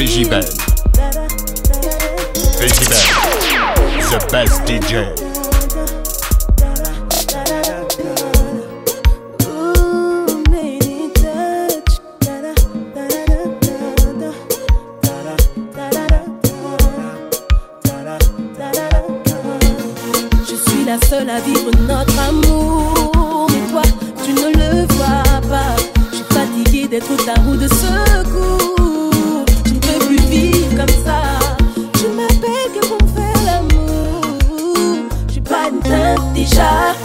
Frigibel. Frigibel, the best DJ. à vivre notre amour. Mais toi, tu ne le vois pas. Je suis fatiguée d'être ta roue de ce shot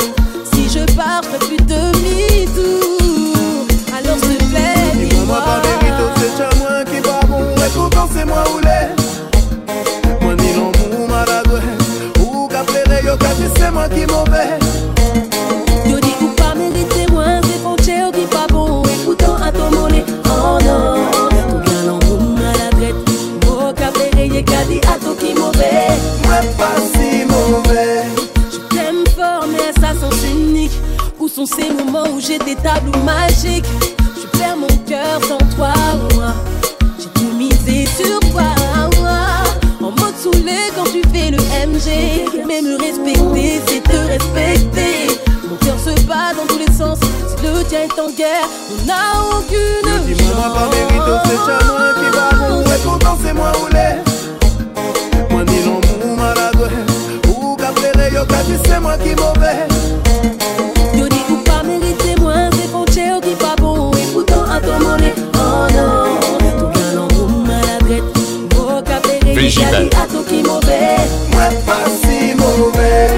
sont ces moments où j'ai des tableaux magiques. Je perds mon cœur sans toi, moi. J'ai tout misé sur toi, moi. En mode saoulé quand tu fais le MG. Mais me respecter, c'est te respecter. Mon cœur se bat dans tous les sens. Si le tien est en guerre, on n'a aucune. Dis-moi, pas mérite, c'est jamais qui va nous répondre, c'est moi ou les. Moi ni l'amour malade, ou qu'après, yo, c'est moi qui mauvais. Vegeta. Mwen pa si mouve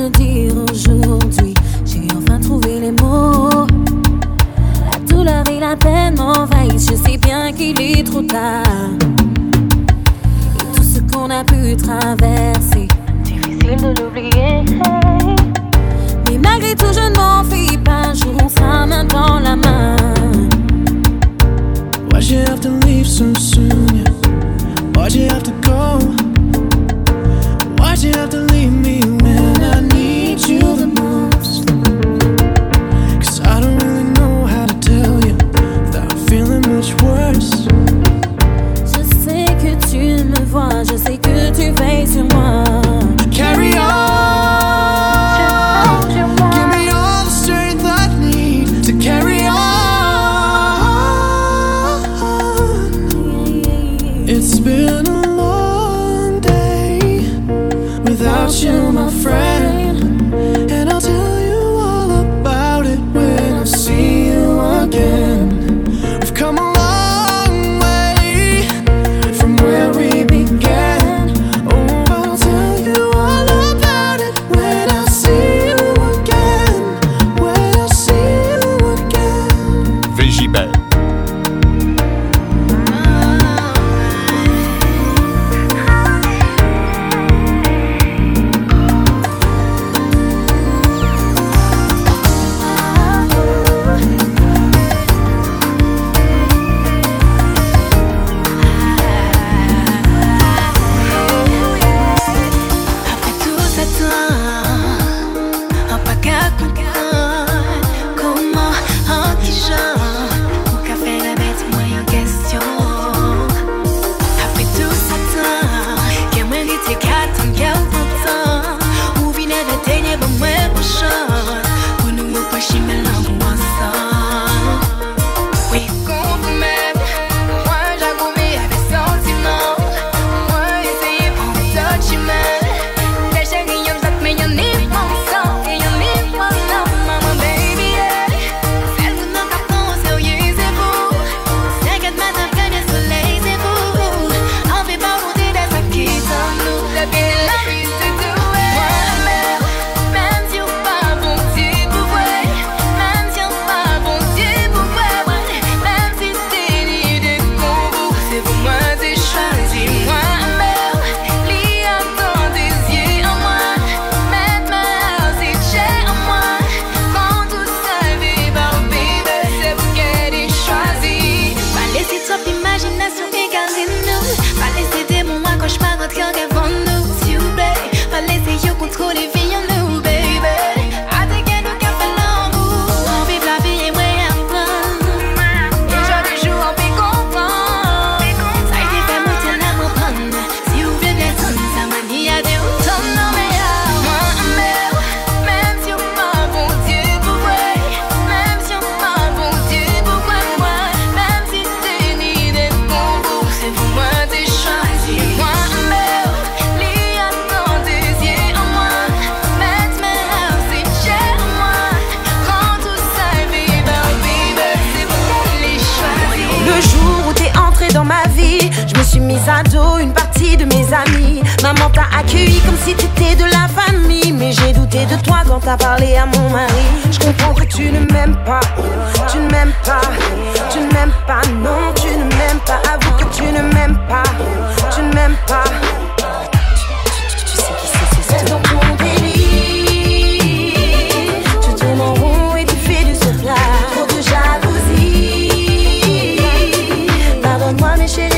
energy. keeping t'as parlé à mon mari. Je comprends que tu ne m'aimes pas, tu ne m'aimes pas, tu ne m'aimes pas, non, tu ne m'aimes pas. Avoue que tu ne m'aimes pas, tu ne m'aimes pas. Tu, sais qui c'est, c'est ton. Tu tournes en rond et tu fais du. Trop de jalousie. Pardonne-moi, mes chéris.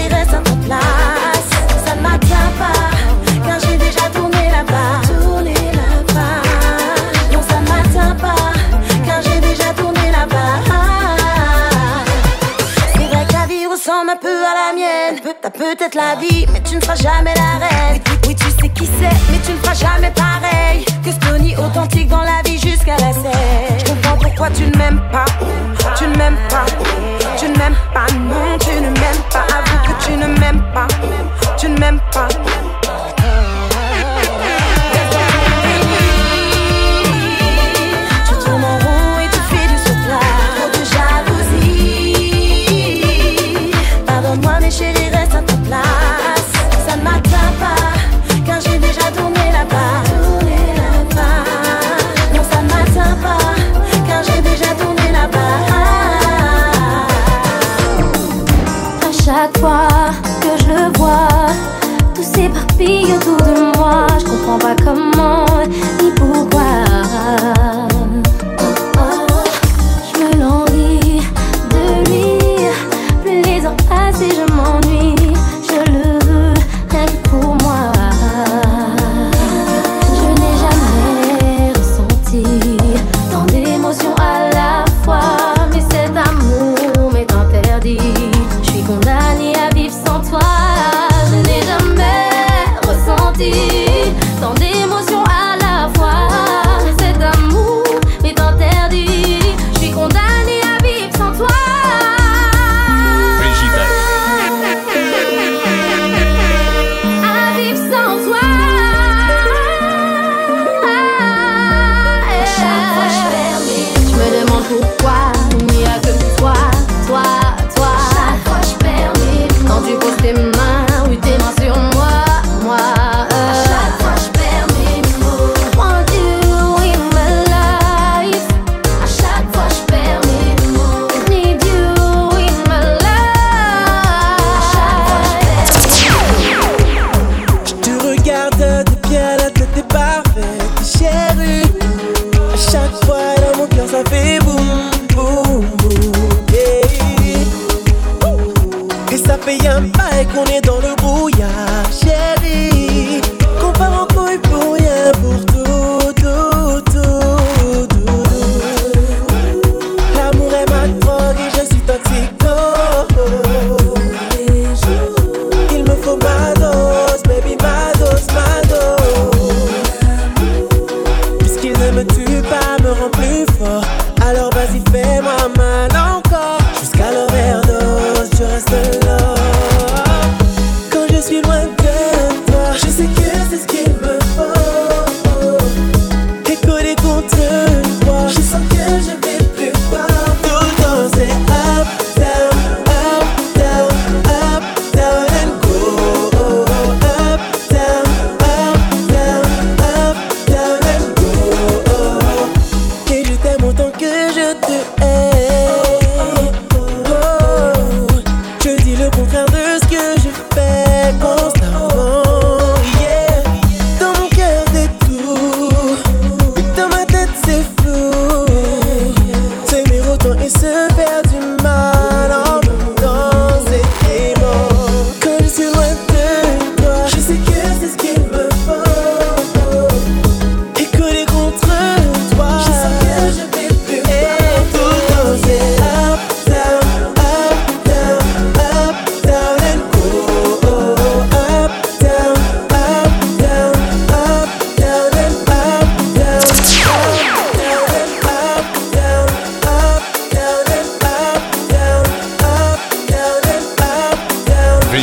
peut-être la vie, mais tu ne seras jamais la reine. Oui, tu sais qui c'est, mais tu ne feras jamais pareil. Que Stony authentique dans la vie jusqu'à la scène. Je comprends pourquoi tu ne m'aimes pas, tu ne m'aimes pas, tu ne m'aimes pas, non, tu ne m'aimes pas. Avoue que tu ne m'aimes pas, tu ne m'aimes pas. s'éparpille autour de moi. Je comprends pas comment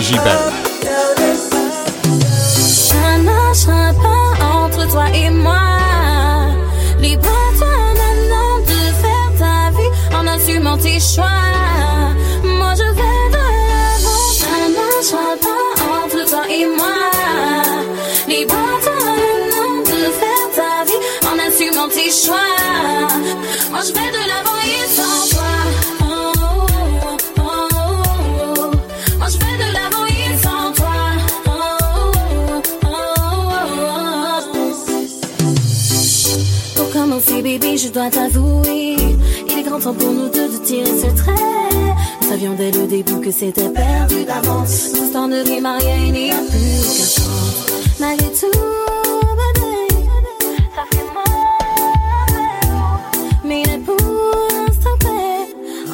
Gibert. Ça marchera pas entre toi et moi. Libre-toi maintenant de faire ta vie en assumant tes choix. Moi je vais de l'avant. Ça marchera pas entre toi et moi. Libre-toi maintenant de faire ta vie en assumant tes choix. Moi je vais de je dois t'avouer, il est grand temps pour nous deux de tirer ce trait. Nous savions dès le début que c'était perdu d'avance. Nous temps de rime à rien, il n'y a plus qu'à chance. Malgré tout, ça fait. Mais pour l'instant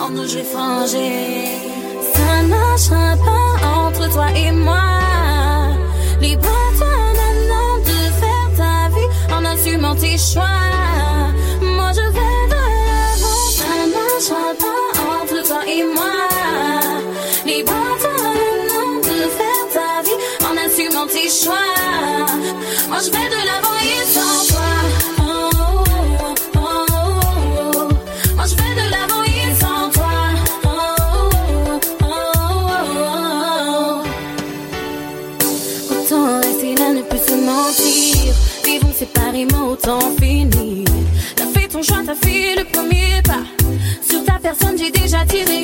en nous je vais. Ça marchera pas entre toi et moi. Libre-toi maintenant de faire ta vie en assumant tes choix. Moi je vais de l'avant et sans toi. Oh, oh, oh. Je vais de l'avant et sans toi. Autant rester là, ne plus se mentir. Vivons séparément, autant finir. T'as fait ton choix, t'as fait le premier pas. Sur ta personne, j'ai déjà tiré.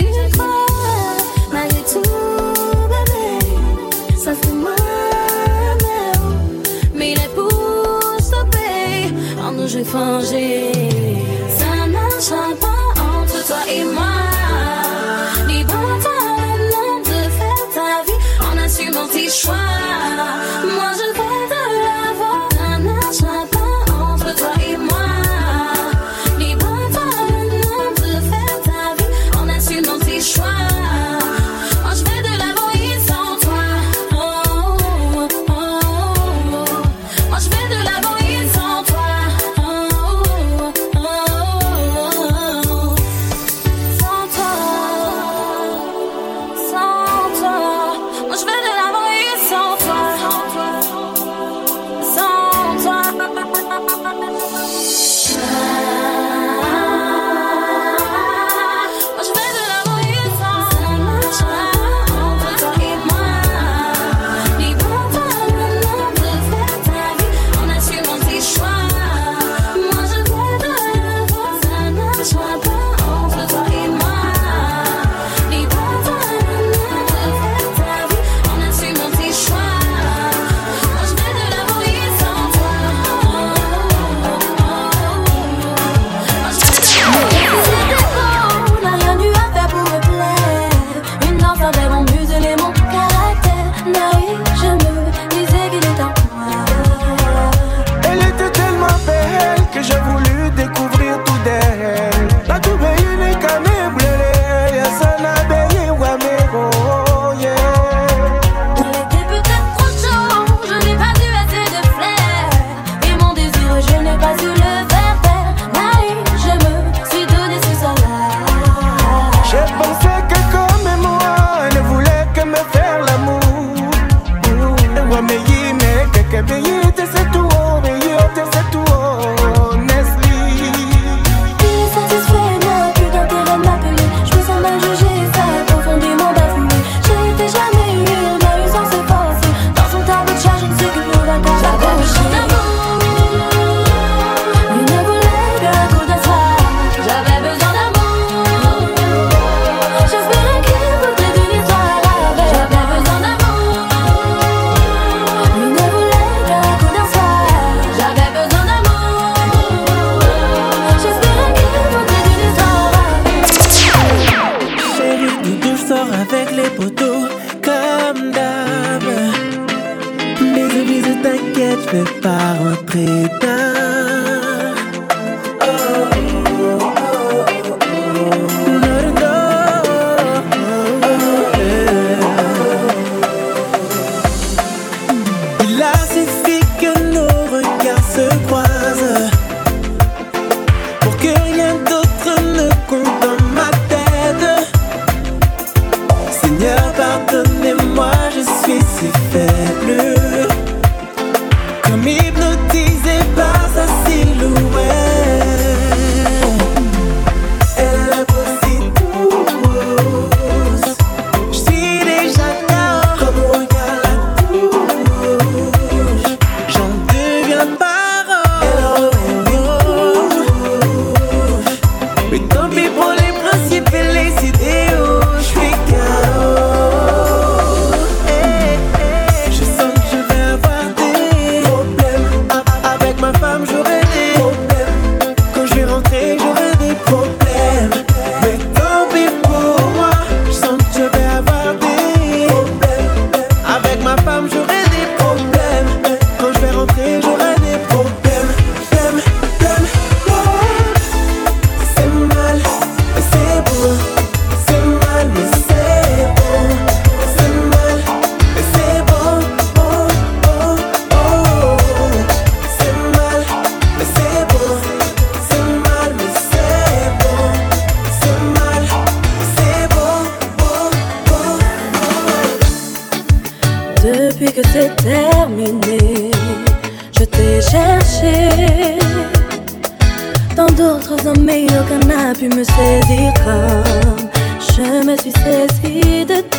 Ça marchera pas entre toi et moi. Libre à maintenant de faire ta vie en assumant tes choix. terminé. Je t'ai cherché dans d'autres hommes, mais aucun n'a pu me saisir comme je me suis saisie de toi.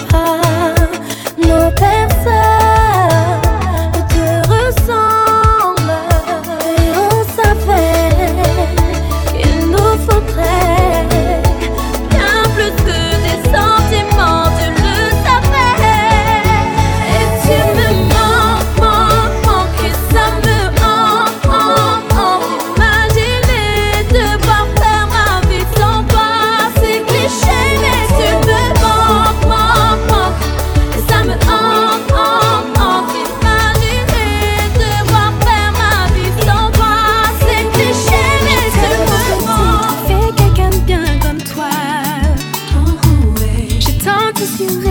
Cause you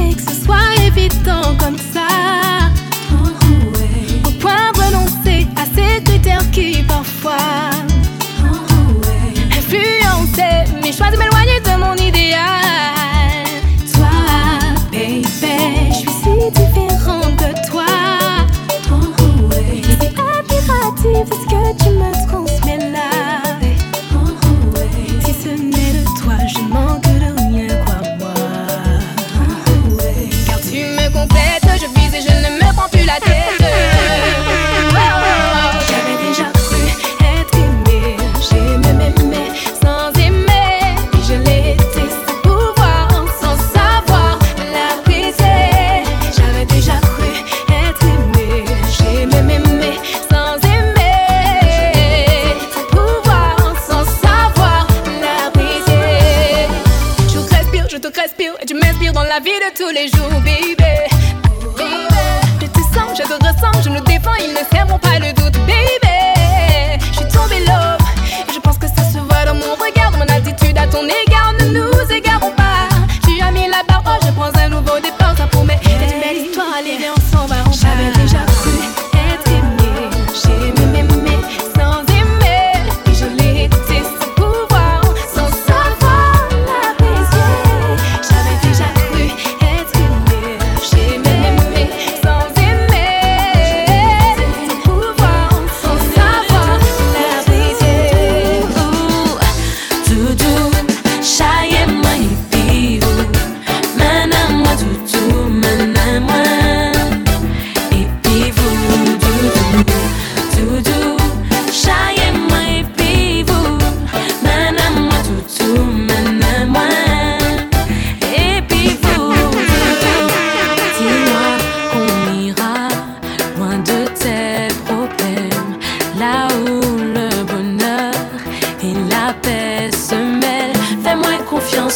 ils ne fermeront pas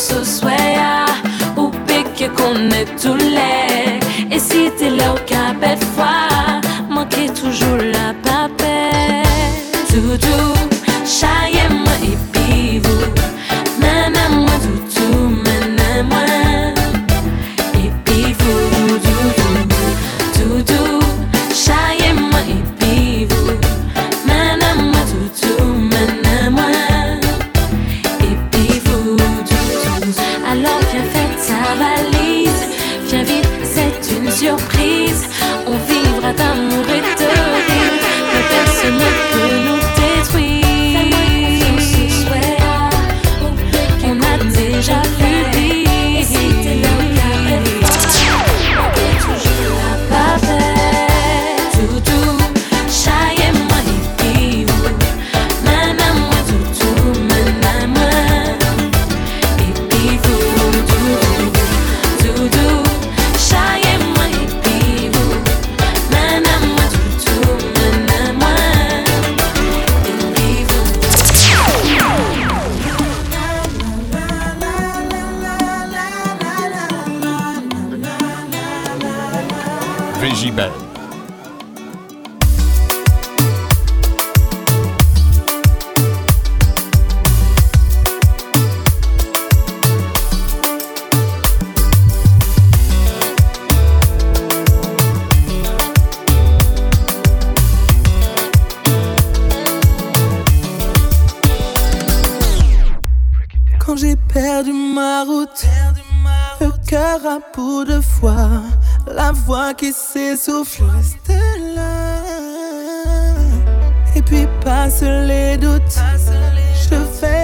So svär I Och bägge kommer tulle. Är sitt i låkan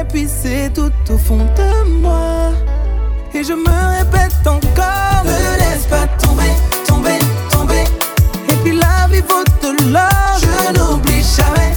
puiser tout au fond de moi. Et je me répète encore, ne laisse pas tomber, tomber, tomber. Et puis la vie vaut de l'or, je n'oublie jamais.